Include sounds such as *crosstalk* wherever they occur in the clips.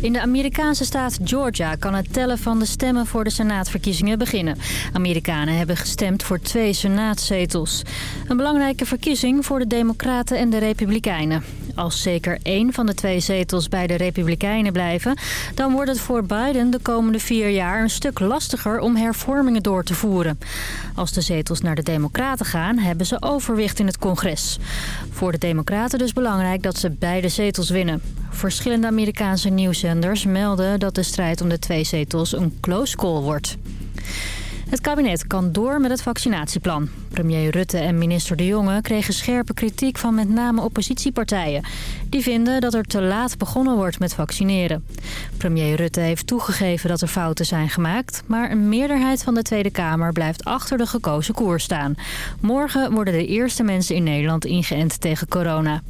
In de Amerikaanse staat Georgia kan het tellen van de stemmen voor de senaatverkiezingen beginnen. Amerikanen hebben gestemd voor twee senaatzetels. Een belangrijke verkiezing voor de Democraten en de Republikeinen. Als zeker één van de twee zetels bij de Republikeinen blijven... dan wordt het voor Biden de komende vier jaar een stuk lastiger om hervormingen door te voeren. Als de zetels naar de Democraten gaan, hebben ze overwicht in het congres. Voor de Democraten dus belangrijk dat ze beide zetels winnen. Verschillende Amerikaanse nieuwszenders melden dat de strijd om de twee zetels een close call wordt. Het kabinet kan door met het vaccinatieplan. Premier Rutte en minister De Jonge kregen scherpe kritiek van met name oppositiepartijen. Die vinden dat er te laat begonnen wordt met vaccineren. Premier Rutte heeft toegegeven dat er fouten zijn gemaakt... maar een meerderheid van de Tweede Kamer blijft achter de gekozen koers staan. Morgen worden de eerste mensen in Nederland ingeënt tegen corona.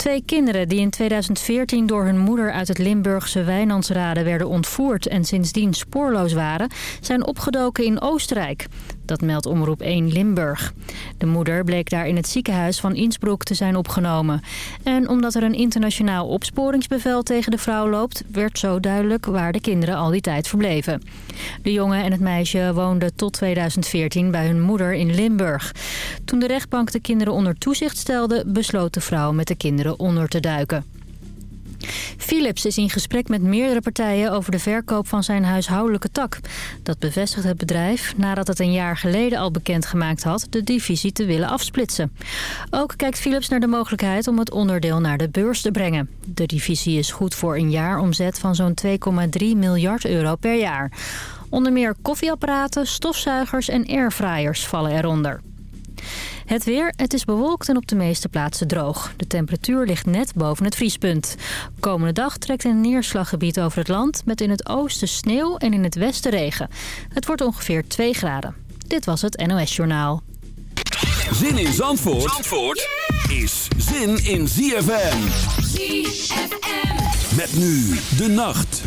Twee kinderen die in 2014 door hun moeder uit het Limburgse Wijnandsrade werden ontvoerd en sindsdien spoorloos waren, zijn opgedoken in Oostenrijk. Dat meldt Omroep 1 Limburg. De moeder bleek daar in het ziekenhuis van Innsbruck te zijn opgenomen. En omdat er een internationaal opsporingsbevel tegen de vrouw loopt... werd zo duidelijk waar de kinderen al die tijd verbleven. De jongen en het meisje woonden tot 2014 bij hun moeder in Limburg. Toen de rechtbank de kinderen onder toezicht stelde... besloot de vrouw met de kinderen onder te duiken. Philips is in gesprek met meerdere partijen over de verkoop van zijn huishoudelijke tak. Dat bevestigt het bedrijf nadat het een jaar geleden al bekendgemaakt had de divisie te willen afsplitsen. Ook kijkt Philips naar de mogelijkheid om het onderdeel naar de beurs te brengen. De divisie is goed voor een jaaromzet van zo'n 2,3 miljard euro per jaar. Onder meer koffieapparaten, stofzuigers en airfryers vallen eronder. Het weer, het is bewolkt en op de meeste plaatsen droog. De temperatuur ligt net boven het vriespunt. Komende dag trekt een neerslaggebied over het land... met in het oosten sneeuw en in het westen regen. Het wordt ongeveer 2 graden. Dit was het NOS Journaal. Zin in Zandvoort, Zandvoort is zin in ZFM. ZFM. Met nu de nacht.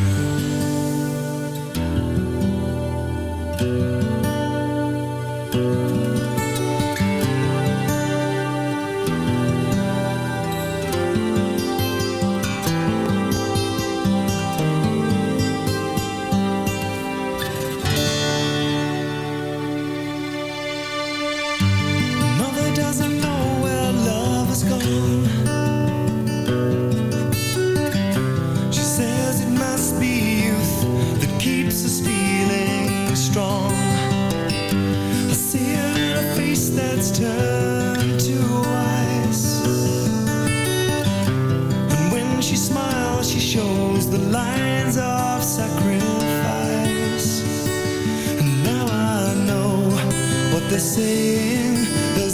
Taught me what to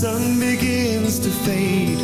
say in school.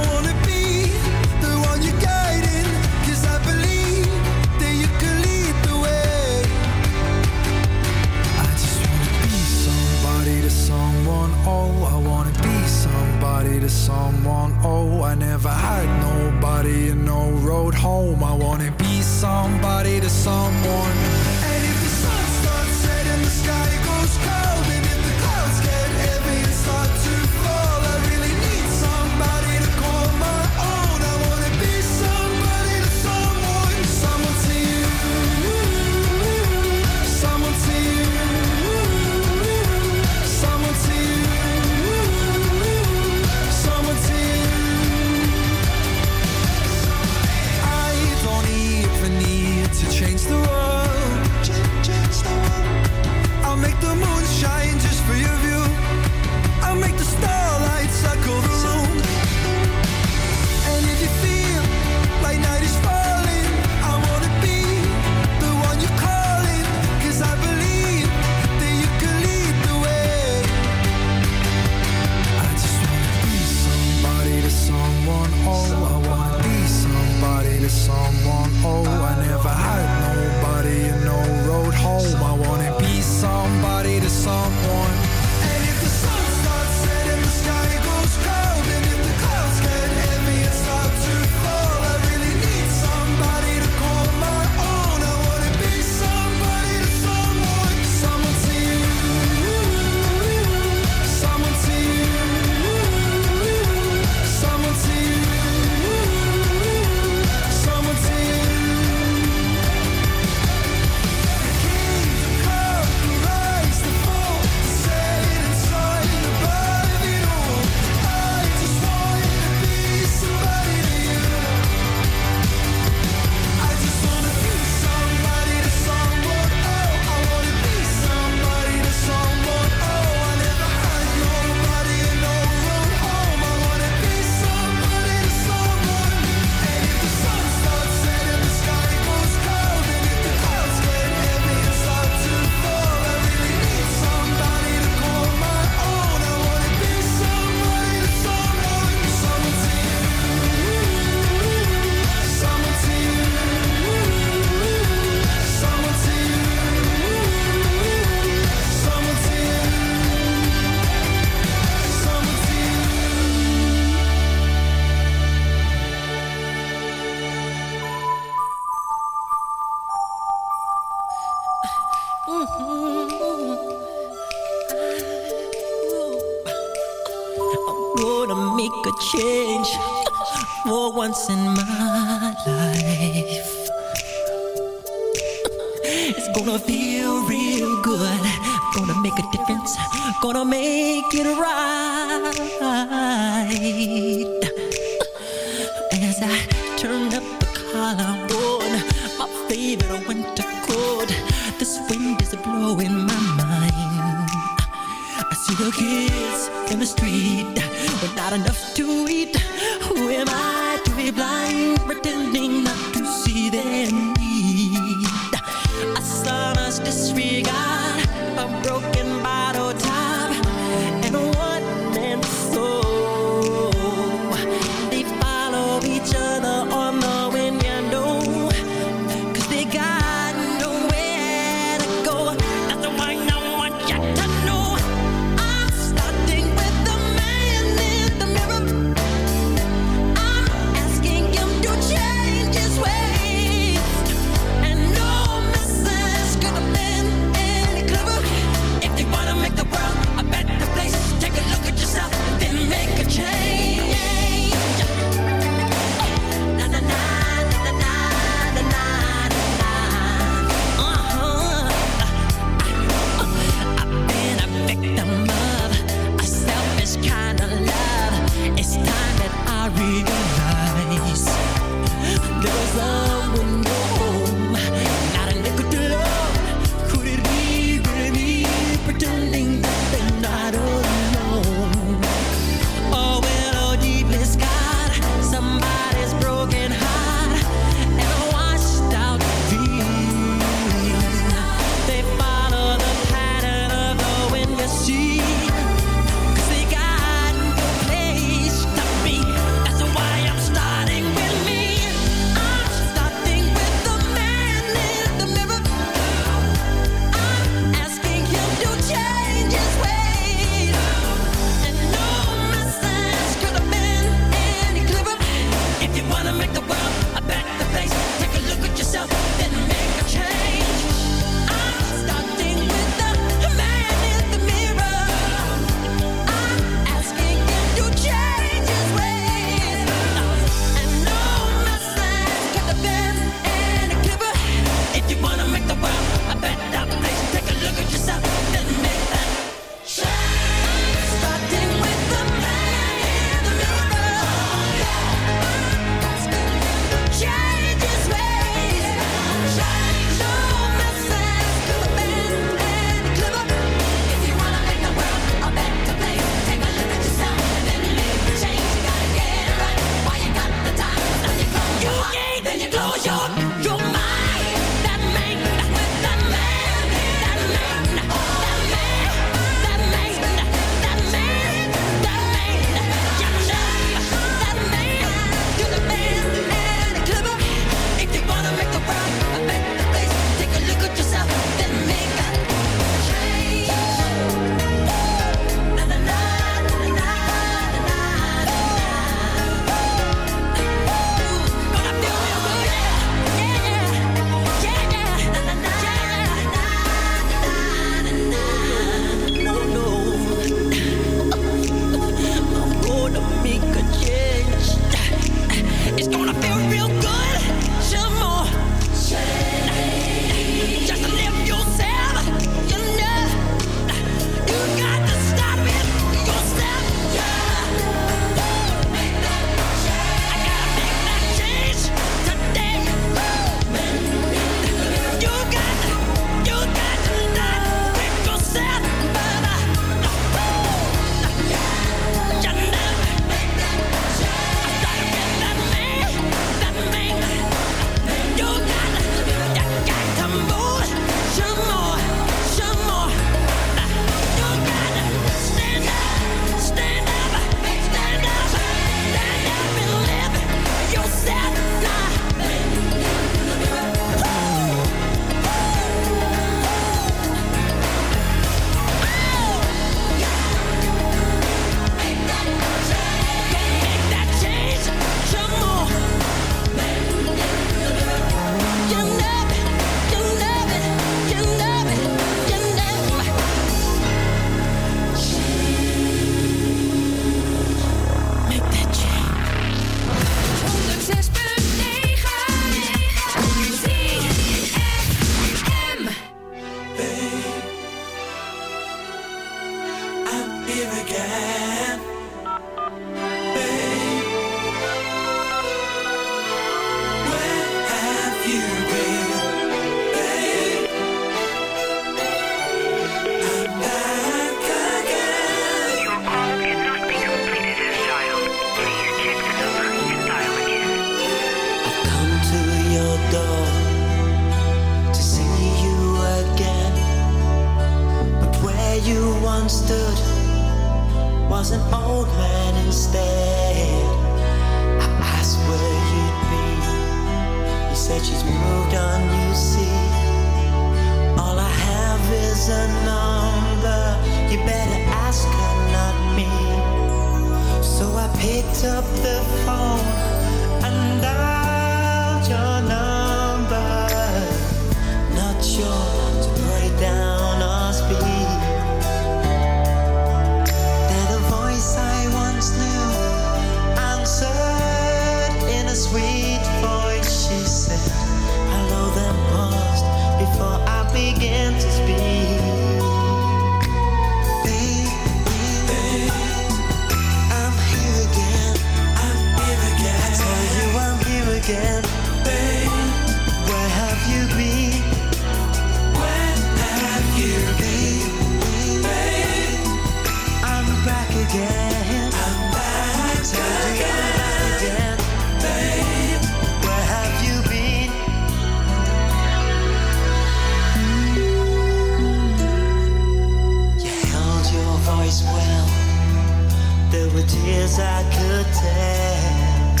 Could tell.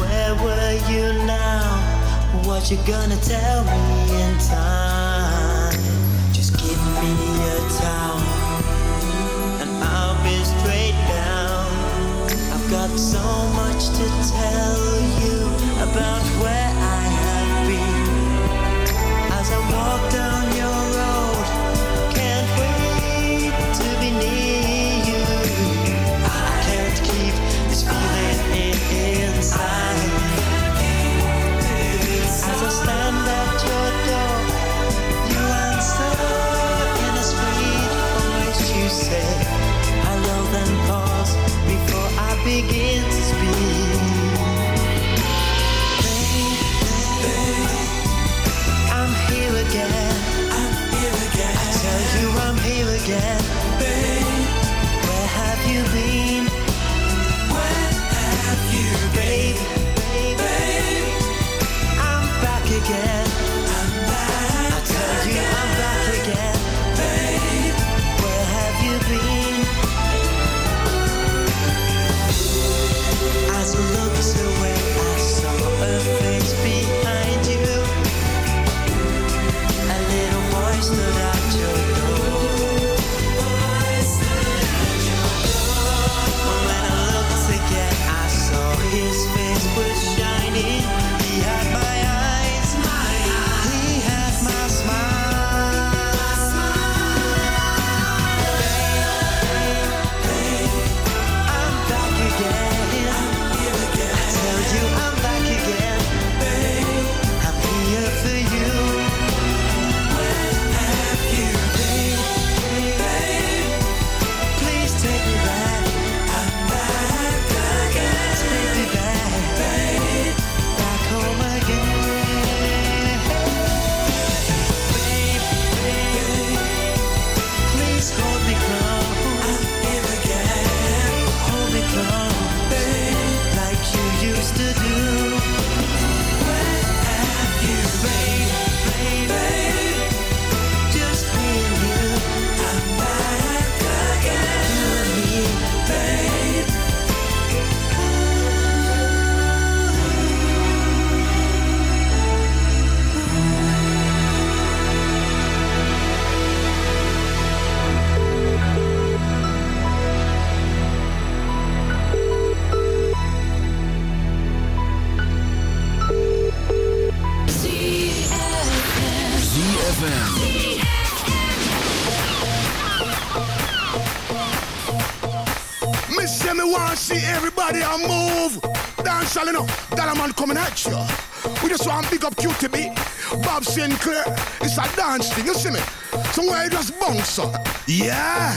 Where were you now? What you gonna tell me in time? Just give me a towel, and I'll be straight down. I've got so much to tell you about where. again. I'm here again. I tell you I'm here again. Baby. Sinclair. It's a dance thing, you see me? Somewhere just bounce up. Yeah!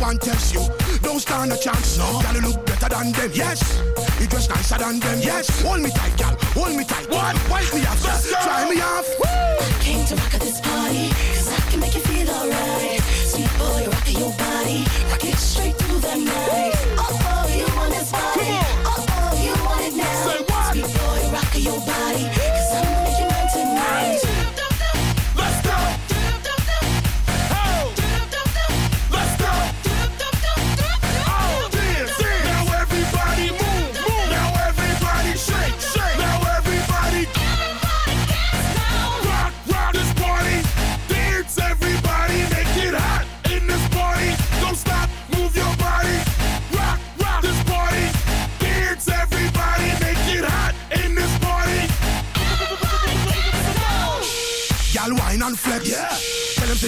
One test you. Don't stand a chance. No, girl, you look better than them. Yes, you dress nicer than them. Yes, hold me tight, girl. Hold me tight. What? Wipe me off. Let's go. Try me off. Came to rock at this party, cause I can make you feel alright. Sweet boy, rock your body, rock it straight through the night. Oh,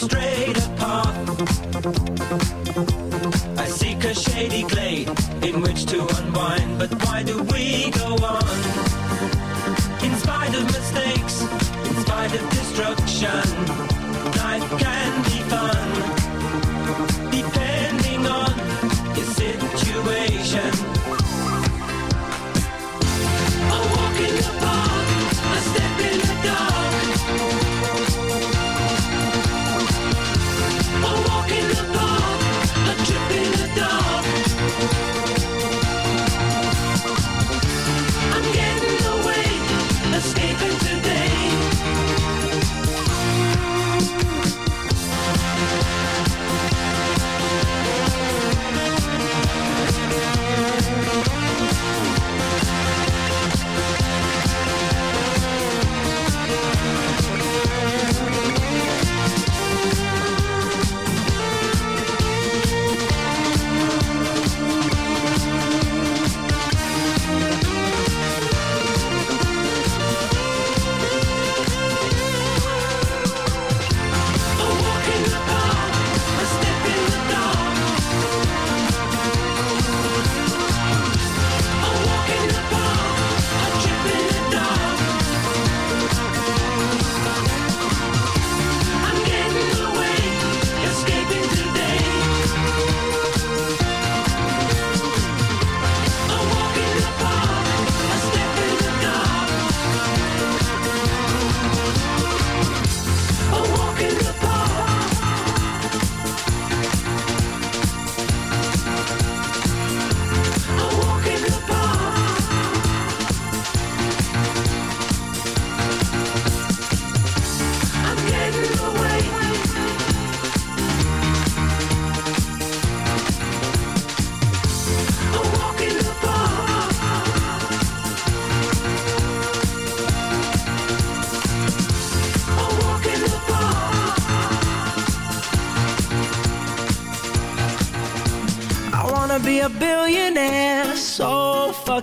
I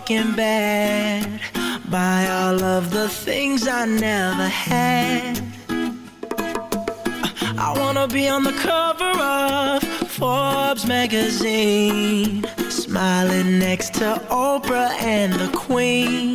fucking bad. Buy all of the things I never had. I wanna be on the cover of Forbes magazine, smiling next to Oprah and the Queen.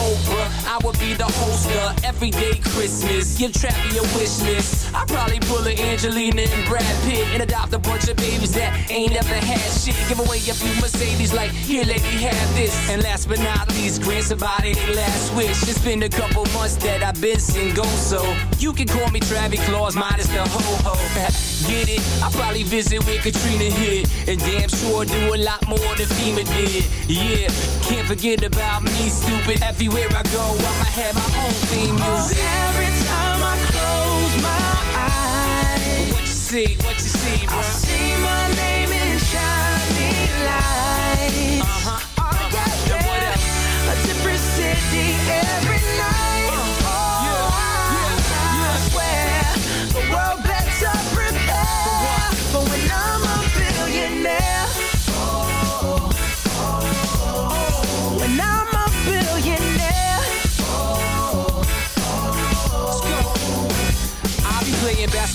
Oprah. I would be the host of Everyday Christmas. Give Travie a wish list. I'd probably pull a Angelina and Brad Pitt and adopt a bunch of babies that ain't never had shit. Give away a few Mercedes, like, here, lady, have this. And last but not least, grant somebody their last wish. It's been a couple months that I've been single, so you can call me Travie Claus, minus the ho ho. *laughs* Get it? I probably visit where Katrina hit, and damn sure do a lot more than FEMA did. Yeah, can't forget about me, stupid. Everywhere I go, I'ma have my own theme music. Oh, every time I close my eyes, What you see? What you see, bro? I see my name in shiny lights. Uh-huh. Oh, yeah, Yeah, what else? A different city every night.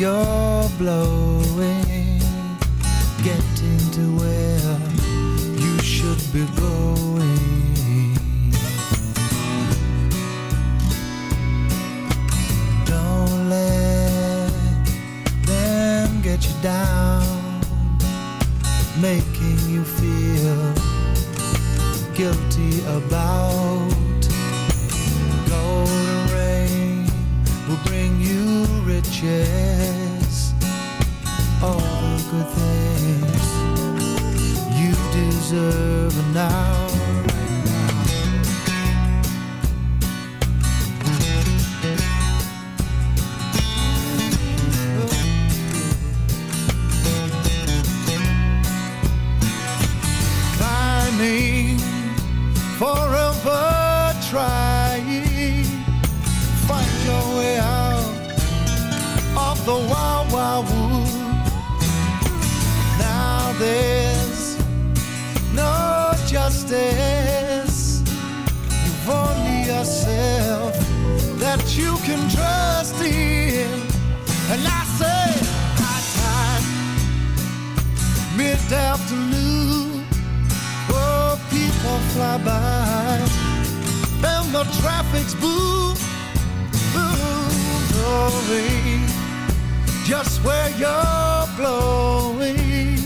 You're blowing, makes boom, boom, blowing just where you're blowing.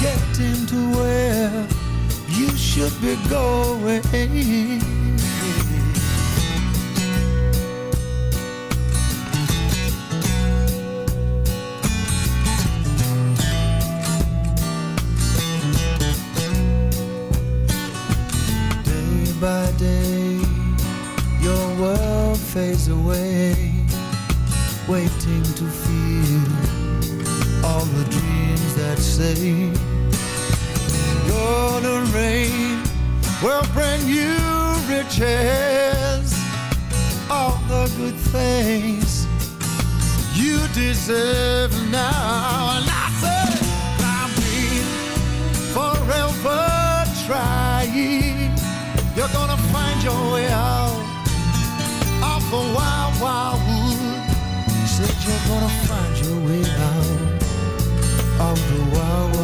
Getting to where you should be going. away, waiting to feel all the dreams that say gonna rain will bring you riches, all the good things you deserve now. for wild, wild wood. You said you're gonna find your way out of the wild, wild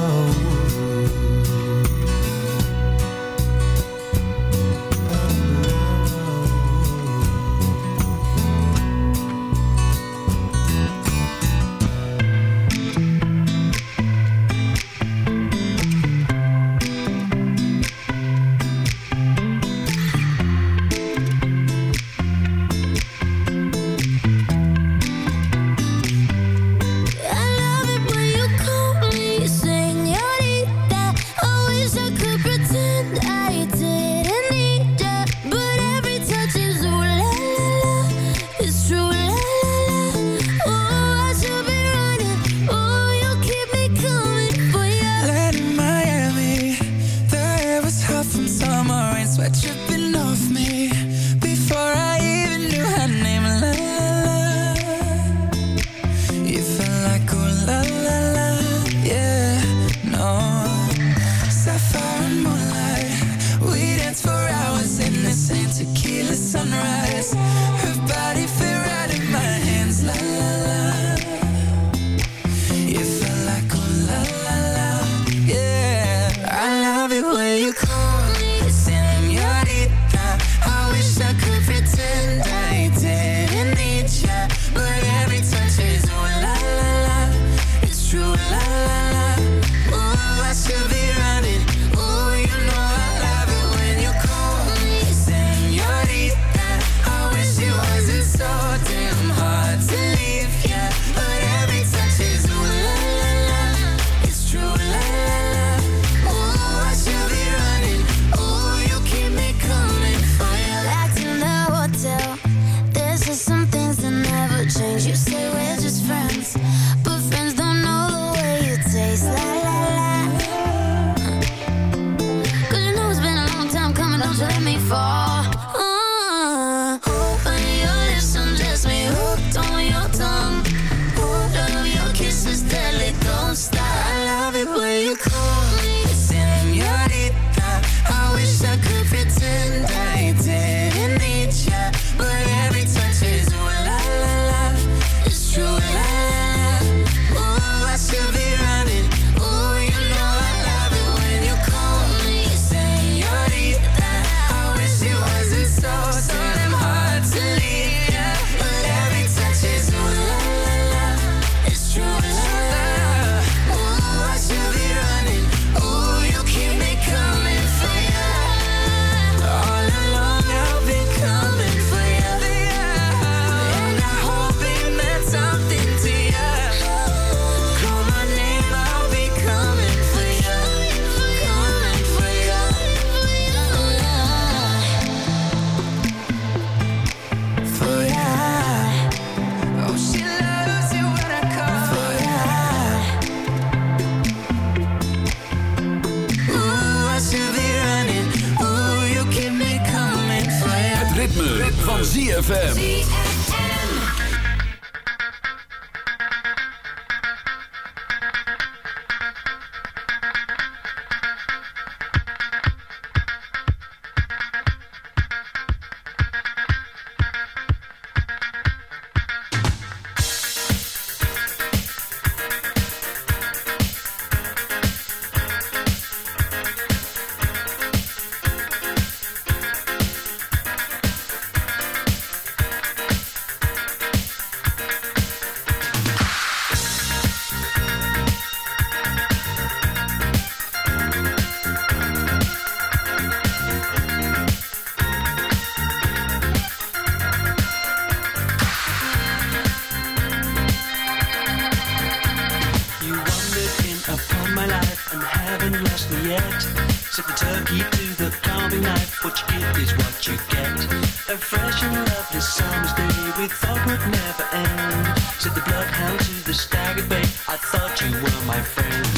thought you were my friend.